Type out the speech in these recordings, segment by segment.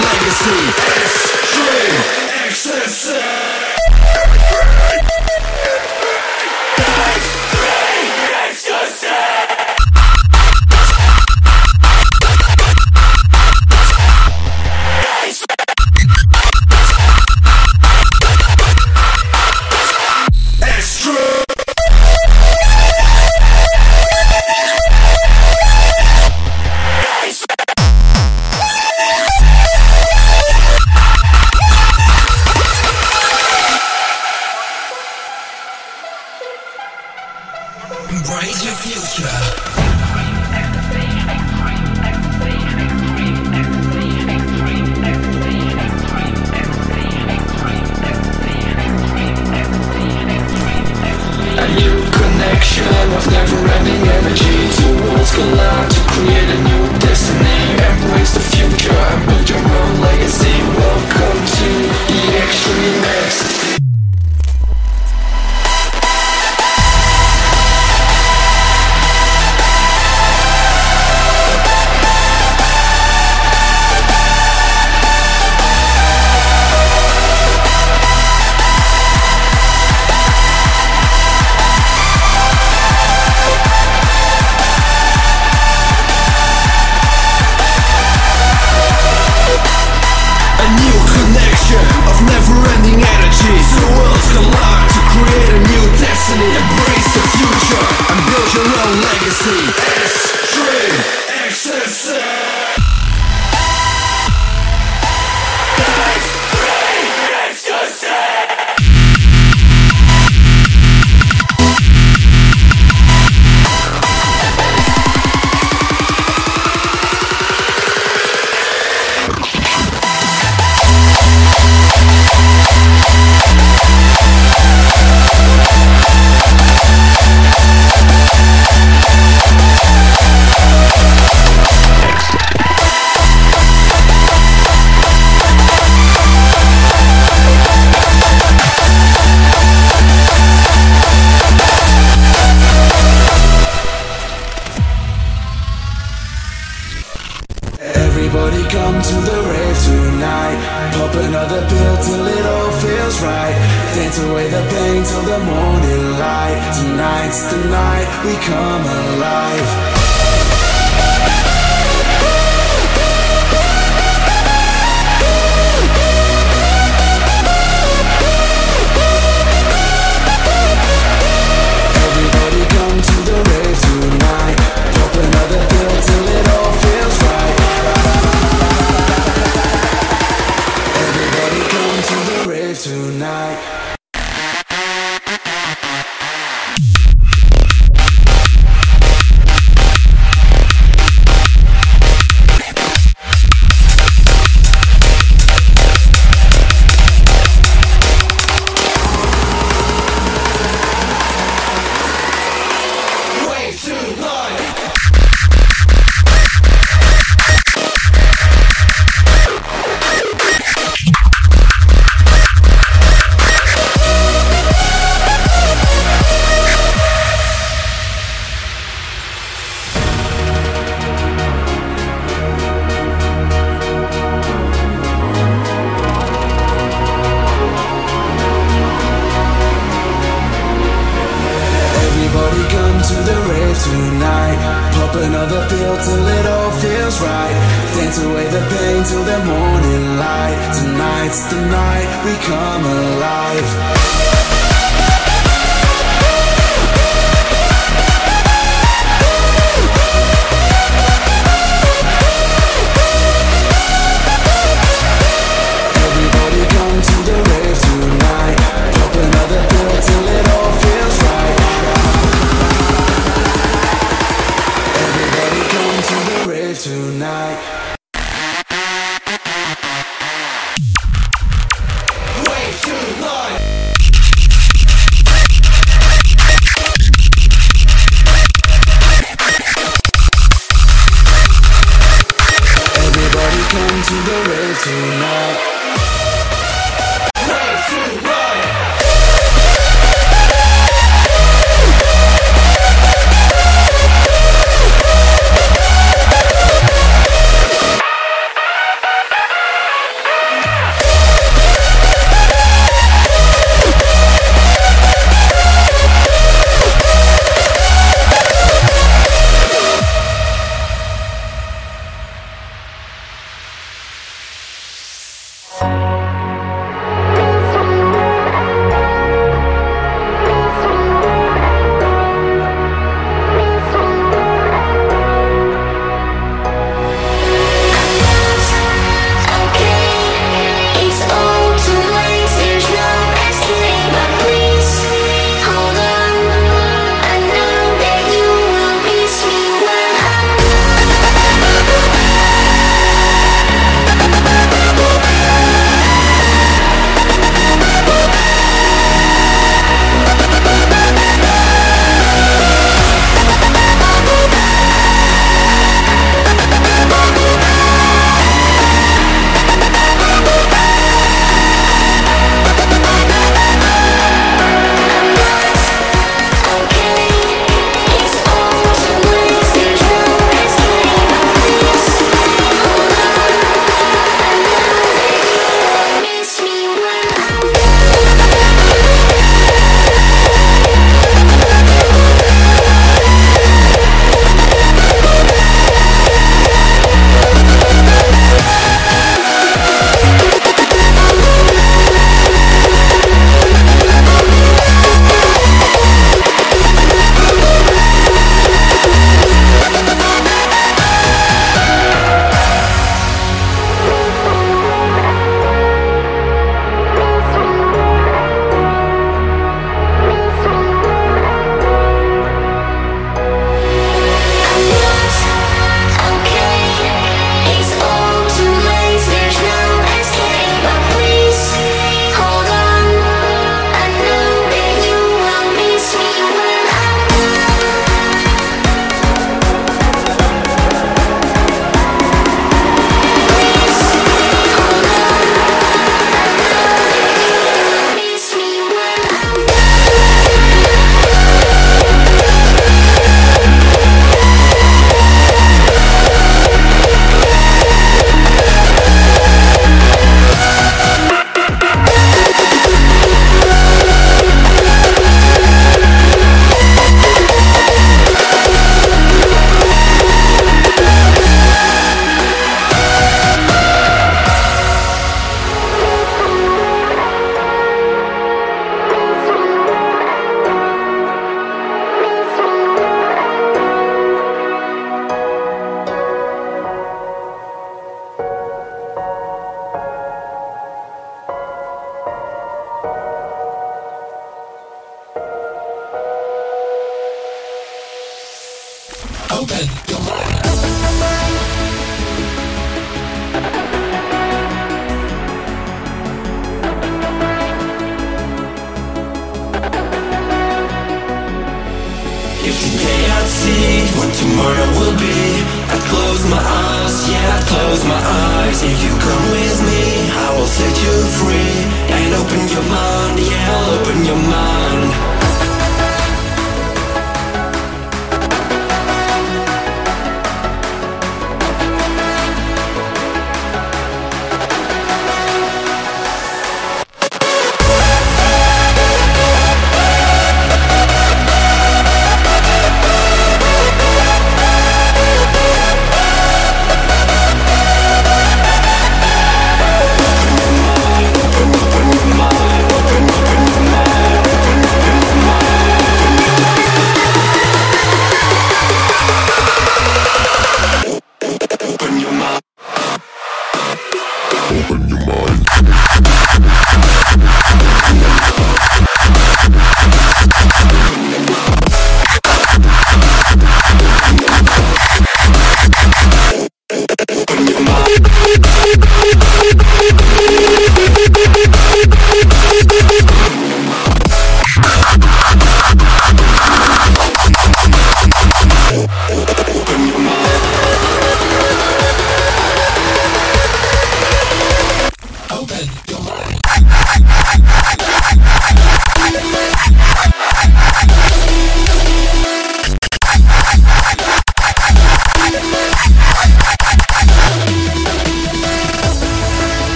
legacy. Extreme ecstasy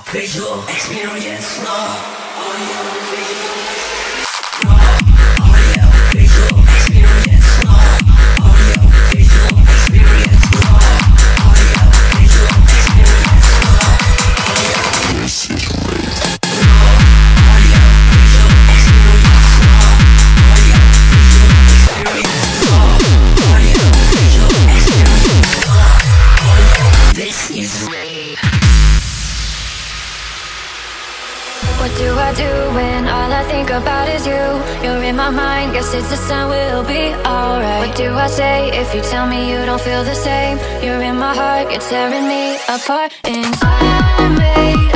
Visual experience, no audio visual. You. You're in my mind, guess it's the sun, we'll be alright. What do I say if you tell me you don't feel the same? You're in my heart, you're tearing me apart inside. I'm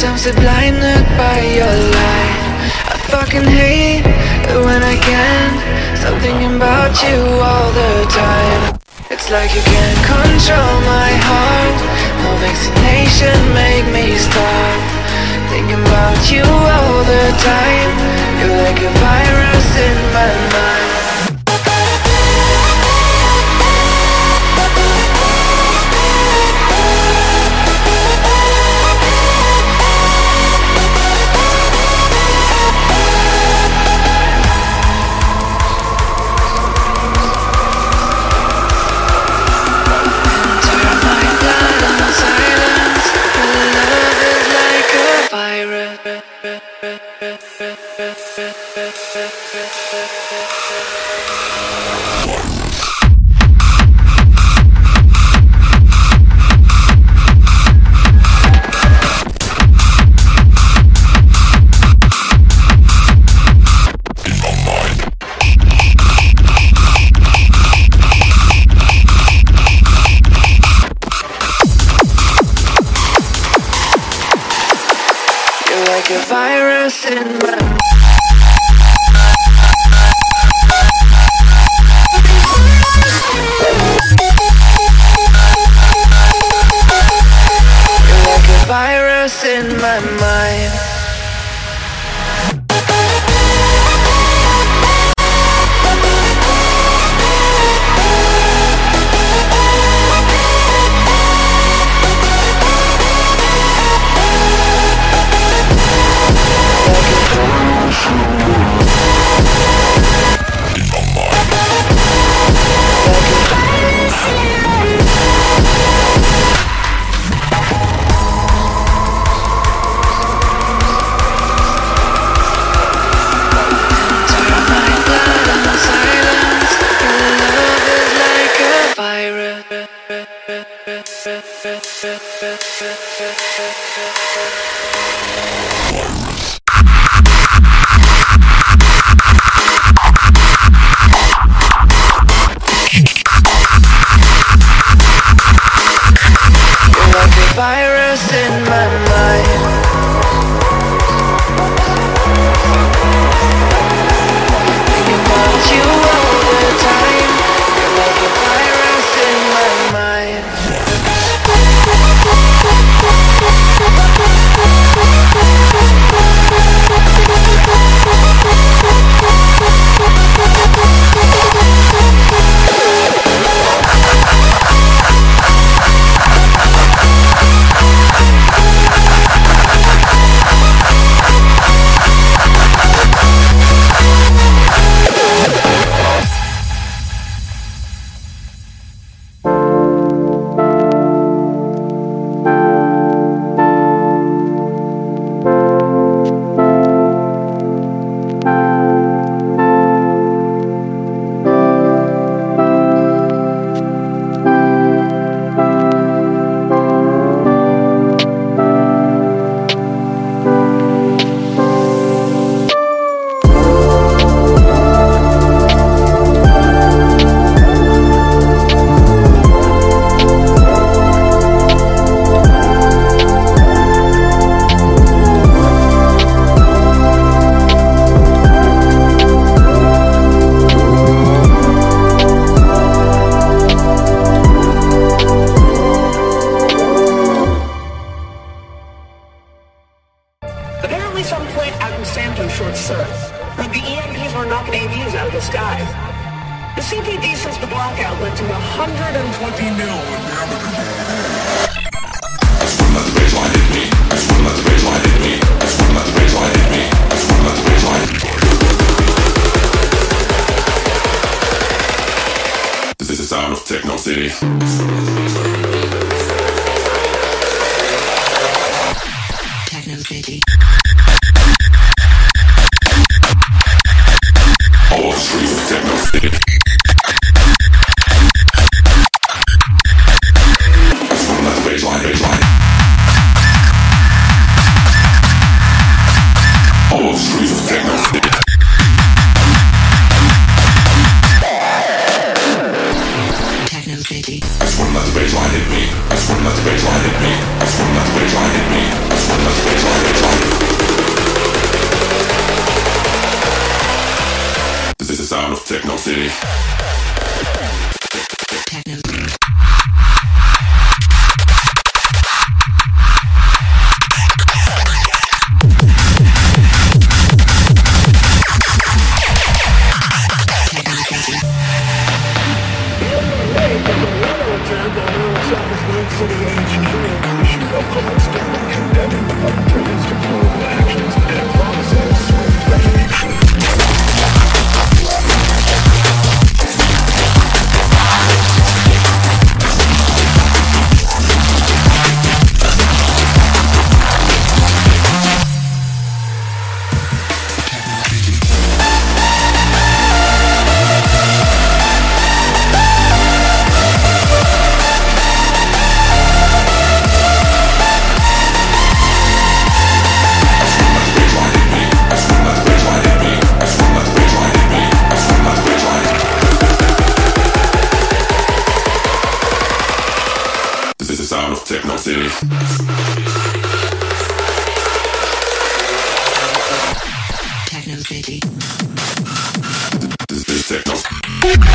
Cause I'm blinded by your light. I fucking hate it when I can't Stop thinking about you all the time. It's like you can't control my heart. No vaccination make me stop Thinking about you all the time. You're like a virus in my mind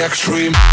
extreme.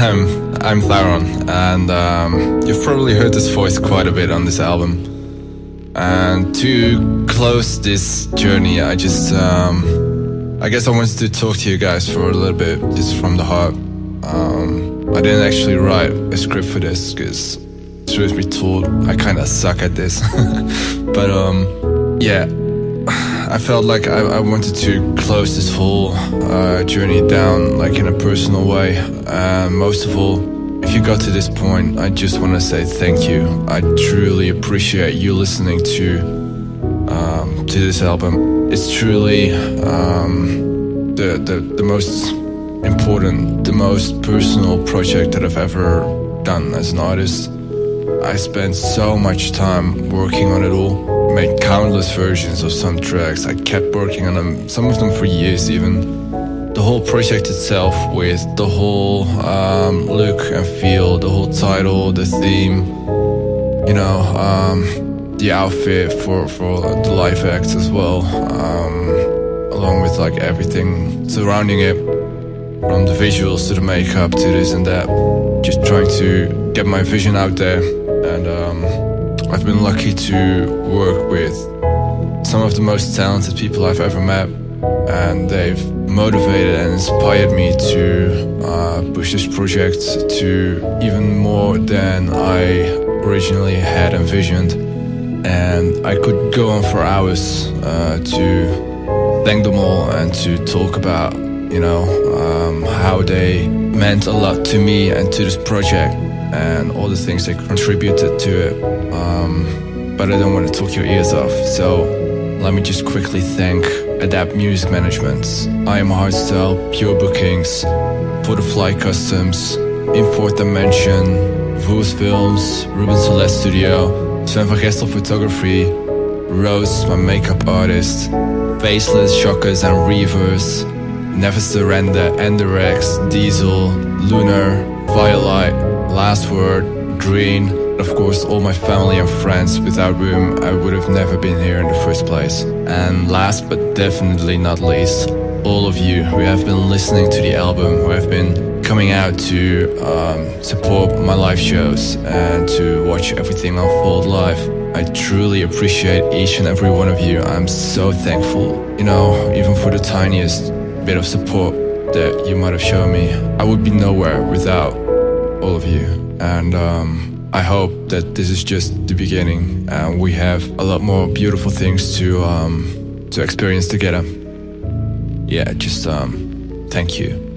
I'm Tharon, and um, you've probably heard this voice quite a bit on this album. And to close this journey, I just, um, I guess I wanted to talk to you guys for a little bit, just from the heart. Um, I didn't actually write a script for this because, truth be told, I kind of suck at this. but um, yeah, I felt like I, I, wanted to close this whole uh, journey down, like in a personal way. And most of all, if you got to this point, I just want to say thank you. I truly appreciate you listening to um, to this album. It's truly um, the, the the most important, the most personal project that I've ever done as an artist. I spent so much time working on it all, made countless versions of some tracks. I kept working on them, some of them for years even the whole project itself with the whole um, look and feel, the whole title, the theme, you know, um, the outfit for, for the live acts as well, um, along with like everything surrounding it, from the visuals to the makeup to this and that, just trying to get my vision out there. And um, I've been lucky to work with some of the most talented people I've ever met, and they've motivated and inspired me to uh, push this project to even more than I originally had envisioned. And I could go on for hours uh, to thank them all and to talk about, you know, um, how they meant a lot to me and to this project and all the things they contributed to it. Um, but I don't want to talk your ears off. So let me just quickly thank Adapt Music Management, I Am Hardstyle, Pure Bookings, For the Fly Customs, In Fourth Dimension, Voos Films, Ruben Celeste Studio, Sven van Photography, Rose, my makeup artist, Faceless, Shockerz and Reverze, Never Surrender, Enderex, Diesel, Lunar, Firelight, Last Word, Green, of course, all my family and friends. Without whom I would have never been here in the first place. And last but definitely not least, all of you who have been listening to the album, who have been coming out to um, support my live shows and to watch everything unfold live. I truly appreciate each and every one of you. I'm so thankful, you know, even for the tiniest bit of support that you might have shown me. I would be nowhere without all of you. And um, I hope that this is just the beginning and we have a lot more beautiful things to, um, to experience together. Yeah, just um, thank you.